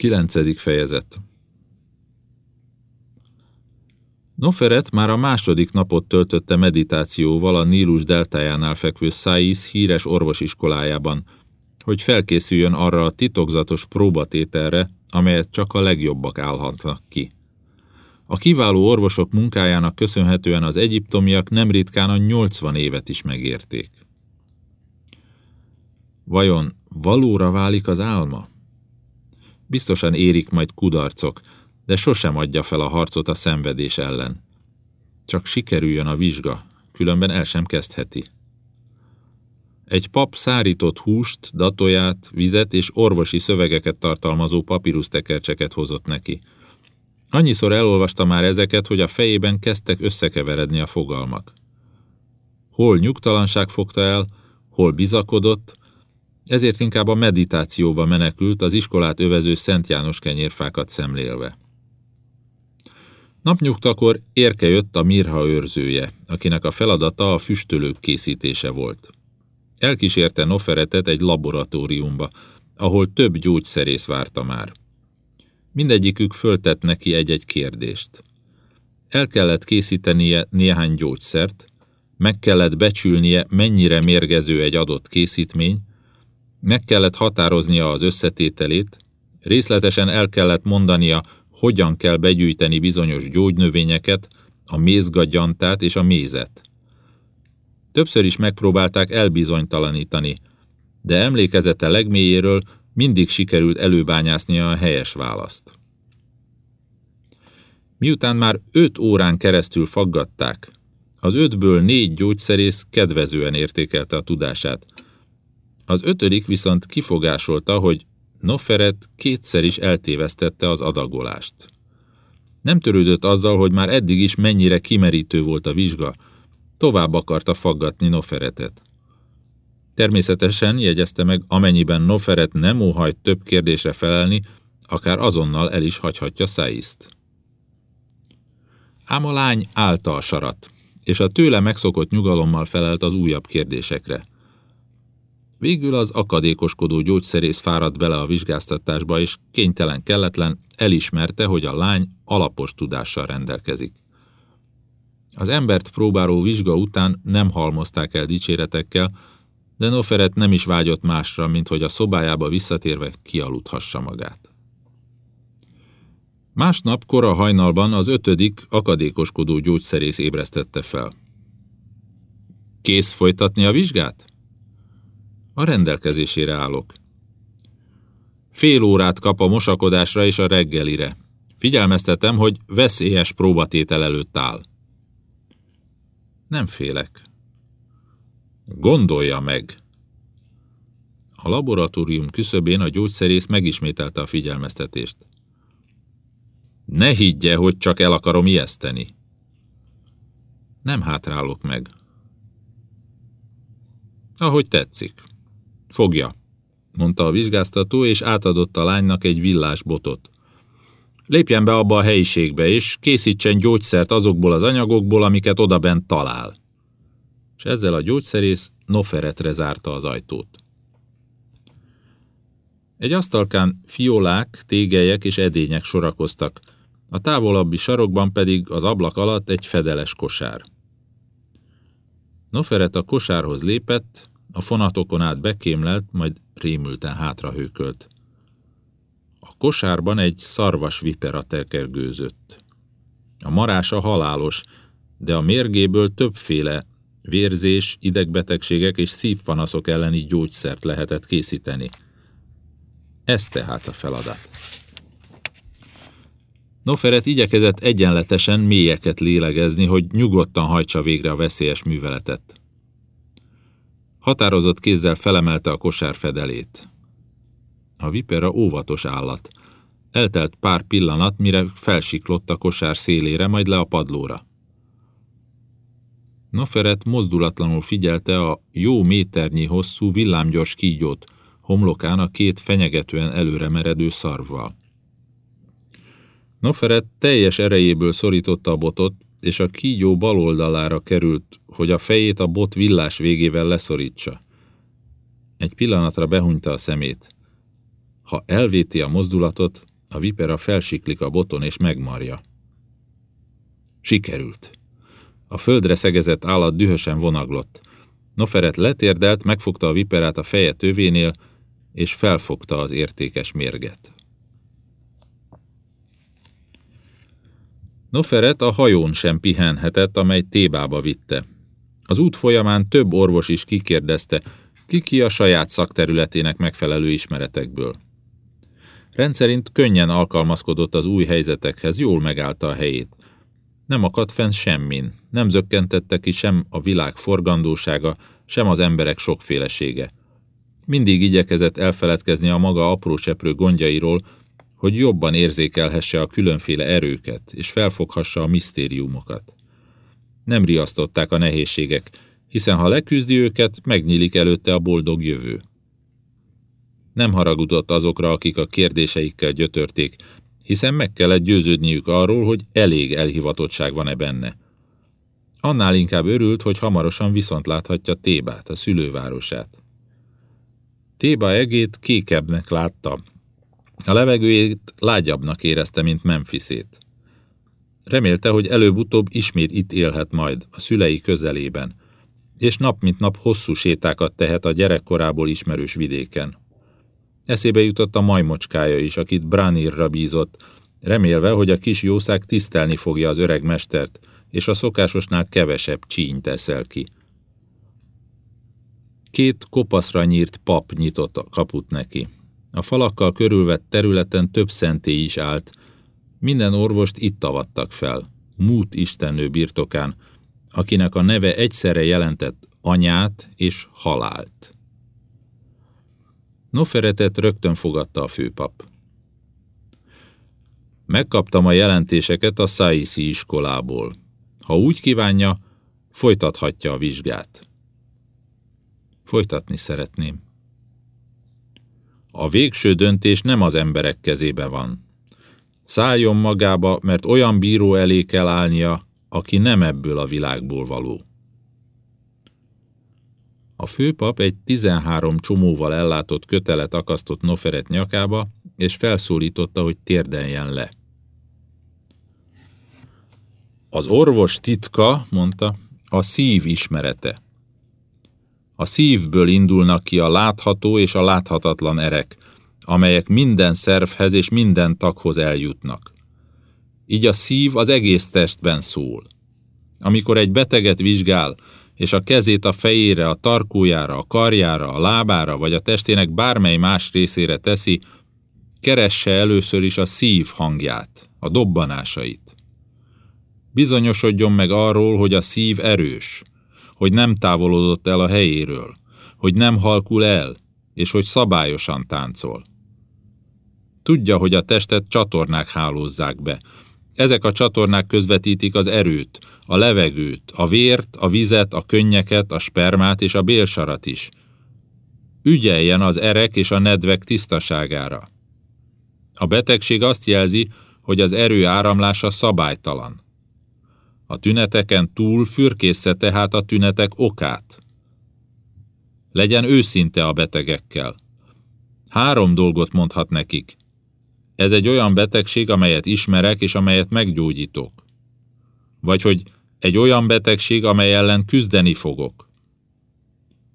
Kilencedik fejezet Noferet már a második napot töltötte meditációval a Nílus deltájánál fekvő Száisz híres orvosiskolájában, hogy felkészüljön arra a titokzatos próbatételre, amelyet csak a legjobbak állhatnak ki. A kiváló orvosok munkájának köszönhetően az egyiptomiak nem ritkán a 80 évet is megérték. Vajon valóra válik az álma? Biztosan érik majd kudarcok, de sosem adja fel a harcot a szenvedés ellen. Csak sikerüljön a vizsga, különben el sem kezdheti. Egy pap szárított húst, datoját, vizet és orvosi szövegeket tartalmazó papírusztekercseket hozott neki. Annyiszor elolvasta már ezeket, hogy a fejében kezdtek összekeveredni a fogalmak. Hol nyugtalanság fogta el, hol bizakodott, ezért inkább a meditációba menekült az iskolát övező Szent János kenyérfákat szemlélve. Napnyugtakor érke jött a Mirha őrzője, akinek a feladata a füstölők készítése volt. Elkísérte Noferetet egy laboratóriumba, ahol több gyógyszerész várta már. Mindegyikük föltett neki egy-egy kérdést. El kellett készítenie néhány gyógyszert, meg kellett becsülnie, mennyire mérgező egy adott készítmény, meg kellett határoznia az összetételét, részletesen el kellett mondania, hogyan kell begyűjteni bizonyos gyógynövényeket, a mézgagyantát és a mézet. Többször is megpróbálták elbizonytalanítani, de emlékezete legmélyéről mindig sikerült előbányásznia a helyes választ. Miután már öt órán keresztül faggatták, az ötből négy gyógyszerész kedvezően értékelte a tudását. Az ötödik viszont kifogásolta, hogy Noferet kétszer is eltévesztette az adagolást. Nem törődött azzal, hogy már eddig is mennyire kimerítő volt a vizsga, tovább akarta faggatni Noferetet. Természetesen jegyezte meg, amennyiben Noferet nem óhajt több kérdésre felelni, akár azonnal el is hagyhatja Száiszt. Ám a lány állta a sarat, és a tőle megszokott nyugalommal felelt az újabb kérdésekre. Végül az akadékoskodó gyógyszerész fáradt bele a vizsgáztatásba, és kénytelen kelletlen elismerte, hogy a lány alapos tudással rendelkezik. Az embert próbáló vizsga után nem halmozták el dicséretekkel, de Noferet nem is vágyott másra, mint hogy a szobájába visszatérve kialudhassa magát. Másnap kora hajnalban az ötödik akadékoskodó gyógyszerész ébresztette fel. Kész folytatni a vizsgát? A rendelkezésére állok. Fél órát kap a mosakodásra és a reggelire. Figyelmeztetem, hogy veszélyes próbatétel előtt áll. Nem félek. Gondolja meg! A laboratórium küszöbén a gyógyszerész megismételte a figyelmeztetést. Ne higgye, hogy csak el akarom ijeszteni. Nem hátrálok meg. Ahogy tetszik. Fogja, mondta a vizsgáztató, és átadott a lánynak egy villás botot. Lépjen be abba a helyiségbe, és készítsen gyógyszert azokból az anyagokból, amiket odabent talál. És ezzel a gyógyszerész Noferetre zárta az ajtót. Egy asztalkán fiolák, tégelyek és edények sorakoztak, a távolabbi sarokban pedig az ablak alatt egy fedeles kosár. Noferet a kosárhoz lépett, a fonatokon át bekémlelt, majd rémülten hátrahőkölt. A kosárban egy szarvas vipera tekergőzött. A marása halálos, de a mérgéből többféle vérzés, idegbetegségek és szívpanaszok elleni gyógyszert lehetett készíteni. Ez tehát a feladat. Noferet igyekezett egyenletesen mélyeket lélegezni, hogy nyugodtan hajtsa végre a veszélyes műveletet. Határozott kézzel felemelte a kosár fedelét. A vipera óvatos állat. Eltelt pár pillanat, mire felsiklott a kosár szélére, majd le a padlóra. Noferet mozdulatlanul figyelte a jó méternyi hosszú villámgyors kígyót, homlokán a két fenyegetően előre meredő szarvval. Noferet teljes erejéből szorította a botot, és a kígyó bal oldalára került, hogy a fejét a bot villás végével leszorítsa. Egy pillanatra behunyta a szemét. Ha elvéti a mozdulatot, A vipera felsiklik a boton és megmarja. Sikerült. A földre szegezett állat dühösen vonaglott. Noferet letérdelt, megfogta a viperát a feje tövénél, és felfogta az értékes mérget. Noferet a hajón sem pihenhetett, amely Tébába vitte. Az út folyamán több orvos is kikérdezte, ki ki a saját szakterületének megfelelő ismeretekből. Rendszerint könnyen alkalmazkodott az új helyzetekhez, jól megállta a helyét. Nem akadt fenn semmin, nem zökkentette ki sem a világ forgandósága, sem az emberek sokfélesége. Mindig igyekezett elfeledkezni a maga aprócseprő gondjairól, hogy jobban érzékelhesse a különféle erőket, és felfoghassa a misztériumokat. Nem riasztották a nehézségek, hiszen ha leküzdi őket, megnyílik előtte a boldog jövő. Nem haragudott azokra, akik a kérdéseikkel gyötörték, hiszen meg kellett győződniük arról, hogy elég elhivatottság van-e benne. Annál inkább örült, hogy hamarosan viszont láthatja Tébát, a szülővárosát. Téba egét kékebbnek látta, a levegőjét lágyabbnak érezte, mint Memphisét. Remélte, hogy előbb-utóbb ismét itt élhet majd, a szülei közelében, és nap mint nap hosszú sétákat tehet a gyerekkorából ismerős vidéken. Eszébe jutott a majmocskája is, akit Branirra bízott, remélve, hogy a kis jószág tisztelni fogja az öreg mestert, és a szokásosnál kevesebb csínyt eszel ki. Két kopaszra nyírt pap nyitott a kaput neki. A falakkal körülvett területen több szentély is állt. Minden orvost itt avattak fel, Mút istennő birtokán, akinek a neve egyszerre jelentett anyát és halált. Noferetet rögtön fogadta a főpap. Megkaptam a jelentéseket a Saisi iskolából. Ha úgy kívánja, folytathatja a vizsgát. Folytatni szeretném. A végső döntés nem az emberek kezébe van. Szálljon magába, mert olyan bíró elé kell állnia, aki nem ebből a világból való. A főpap egy 13 csomóval ellátott kötelet akasztott Noferet nyakába, és felszólította, hogy térdeljen le. Az orvos titka, mondta, a szív ismerete. A szívből indulnak ki a látható és a láthatatlan erek, amelyek minden szervhez és minden taghoz eljutnak. Így a szív az egész testben szól. Amikor egy beteget vizsgál, és a kezét a fejére, a tarkójára, a karjára, a lábára vagy a testének bármely más részére teszi, keresse először is a szív hangját, a dobbanásait. Bizonyosodjon meg arról, hogy a szív erős, hogy nem távolodott el a helyéről, hogy nem halkul el, és hogy szabályosan táncol. Tudja, hogy a testet csatornák hálózzák be. Ezek a csatornák közvetítik az erőt, a levegőt, a vért, a vizet, a könnyeket, a spermát és a bélsarat is. Ügyeljen az erek és a nedvek tisztaságára. A betegség azt jelzi, hogy az erő áramlása szabálytalan. A tüneteken túl fürkészze tehát a tünetek okát. Legyen őszinte a betegekkel. Három dolgot mondhat nekik. Ez egy olyan betegség, amelyet ismerek és amelyet meggyógyítok. Vagy hogy egy olyan betegség, amely ellen küzdeni fogok.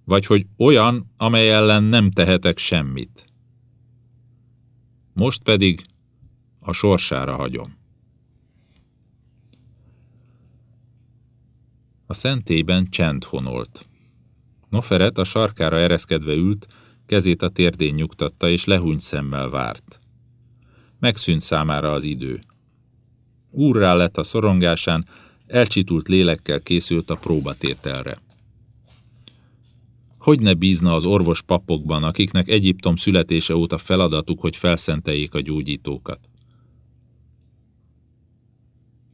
Vagy hogy olyan, amely ellen nem tehetek semmit. Most pedig a sorsára hagyom. A szentélyben csend honolt. Noferet a sarkára ereszkedve ült, kezét a térdén nyugtatta, és lehúnyt szemmel várt. Megszűnt számára az idő. Úrrá lett a szorongásán, elcsitult lélekkel készült a próbatételre. Hogy ne bízna az orvos papokban, akiknek Egyiptom születése óta feladatuk, hogy felszenteljék a gyógyítókat?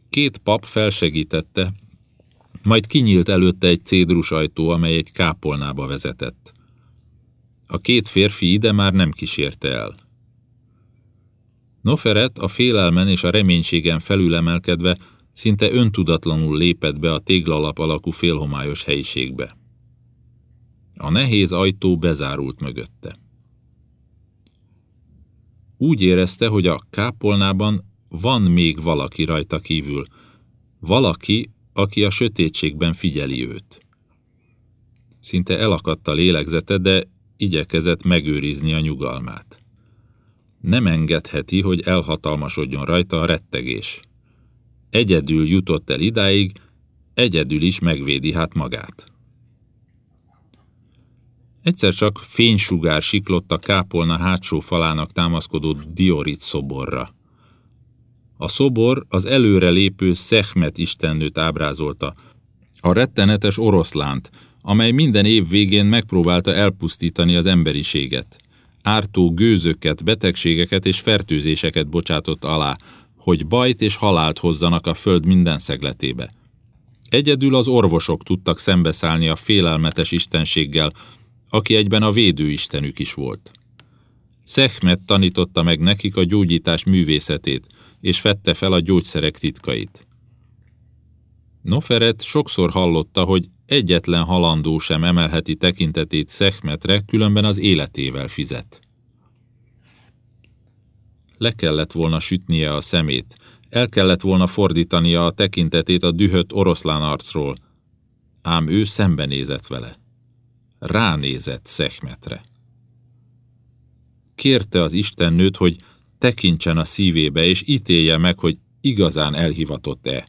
Két pap felsegítette, majd kinyílt előtte egy cédrus ajtó, amely egy kápolnába vezetett. A két férfi ide már nem kísérte el. Noferet a félelmen és a reménységen felülemelkedve szinte öntudatlanul lépett be a téglalap alakú félhomályos helyiségbe. A nehéz ajtó bezárult mögötte. Úgy érezte, hogy a kápolnában van még valaki rajta kívül. Valaki, aki a sötétségben figyeli őt. Szinte elakadt a lélegzete, de igyekezett megőrizni a nyugalmát. Nem engedheti, hogy elhatalmasodjon rajta a rettegés. Egyedül jutott el idáig, egyedül is megvédi hát magát. Egyszer csak fénysugár siklott a kápolna hátsó falának támaszkodó diorit szoborra. A szobor az előre lépő Szechmet istennőt ábrázolta, a rettenetes oroszlánt, amely minden év végén megpróbálta elpusztítani az emberiséget. Ártó gőzöket, betegségeket és fertőzéseket bocsátott alá, hogy bajt és halált hozzanak a föld minden szegletébe. Egyedül az orvosok tudtak szembeszállni a félelmetes istenséggel, aki egyben a védőistenük is volt. Szechmet tanította meg nekik a gyógyítás művészetét, és fette fel a gyógyszerek titkait. Noferet sokszor hallotta, hogy egyetlen halandó sem emelheti tekintetét Szechmetre, különben az életével fizet. Le kellett volna sütnie a szemét, el kellett volna fordítania a tekintetét a dühött oroszlán arcról, ám ő szembenézett vele. Ránézett Szechmetre. Kérte az istennőt, hogy tekintsen a szívébe, és ítélje meg, hogy igazán elhivatott-e.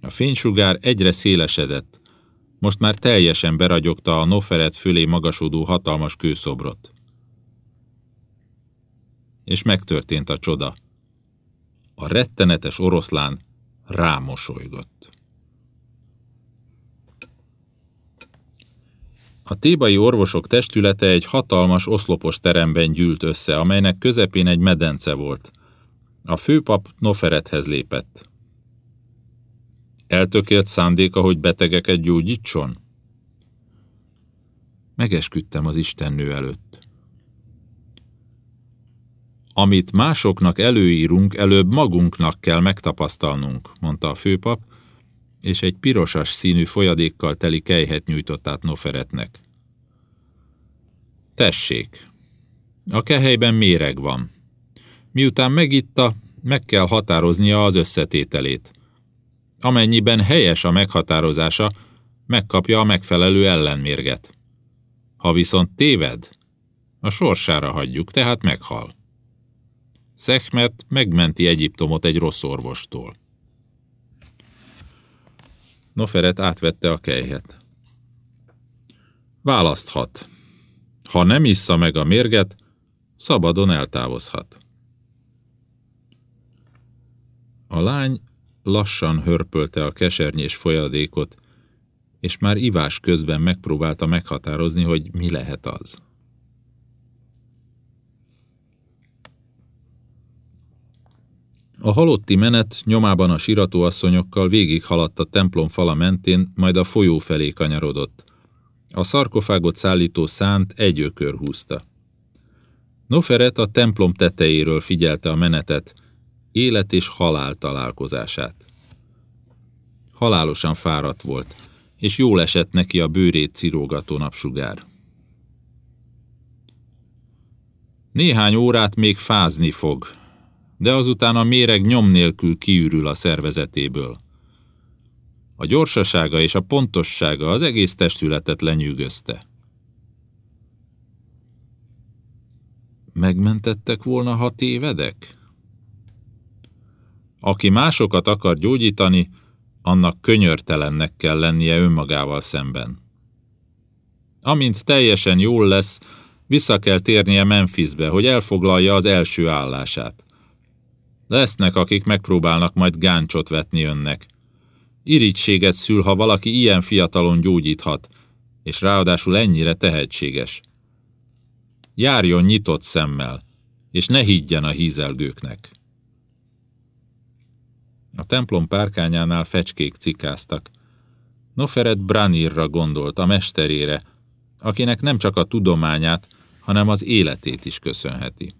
A fénysugár egyre szélesedett, most már teljesen beragyogta a Noferet fölé magasodó hatalmas kőszobrot. És megtörtént a csoda. A rettenetes oroszlán rámosolygott. A tébai orvosok testülete egy hatalmas oszlopos teremben gyűlt össze, amelynek közepén egy medence volt. A főpap Noferethez lépett. Eltökélt szándéka, hogy betegeket gyógyítson? Megesküdtem az istennő előtt. Amit másoknak előírunk, előbb magunknak kell megtapasztalnunk, mondta a főpap, és egy pirosas színű folyadékkal teli kejhet nyújtott át Noferetnek. Tessék, a kehelyben méreg van. Miután megitta, meg kell határoznia az összetételét. Amennyiben helyes a meghatározása, megkapja a megfelelő ellenmérget. Ha viszont téved, a sorsára hagyjuk, tehát meghal. Szechmet megmenti Egyiptomot egy rossz orvostól. Noferet átvette a kejhet. Választhat. Ha nem issza meg a mérget, szabadon eltávozhat. A lány lassan hörpölte a kesernyés folyadékot, és már ivás közben megpróbálta meghatározni, hogy mi lehet az. A halotti menet nyomában a siratóasszonyokkal végighaladt a templom fala mentén, majd a folyó felé kanyarodott. A szarkofágot szállító szánt egy ökör húzta. Noferet a templom tetejéről figyelte a menetet, élet és halál találkozását. Halálosan fáradt volt, és jól esett neki a bőrét cirógató napsugár. Néhány órát még fázni fog, de azután a méreg nyom nélkül kiürül a szervezetéből. A gyorsasága és a pontossága az egész testületet lenyűgözte. Megmentettek volna, ha tévedek? Aki másokat akar gyógyítani, annak könyörtelennek kell lennie önmagával szemben. Amint teljesen jól lesz, vissza kell térnie Memphisbe, hogy elfoglalja az első állását. Lesznek, akik megpróbálnak majd gáncsot vetni önnek. Irítséget szül, ha valaki ilyen fiatalon gyógyíthat, és ráadásul ennyire tehetséges. Járjon nyitott szemmel, és ne higgyen a hízelgőknek. A templom párkányánál fecskék cikáztak. Noferet Branirra gondolt, a mesterére, akinek nem csak a tudományát, hanem az életét is köszönheti.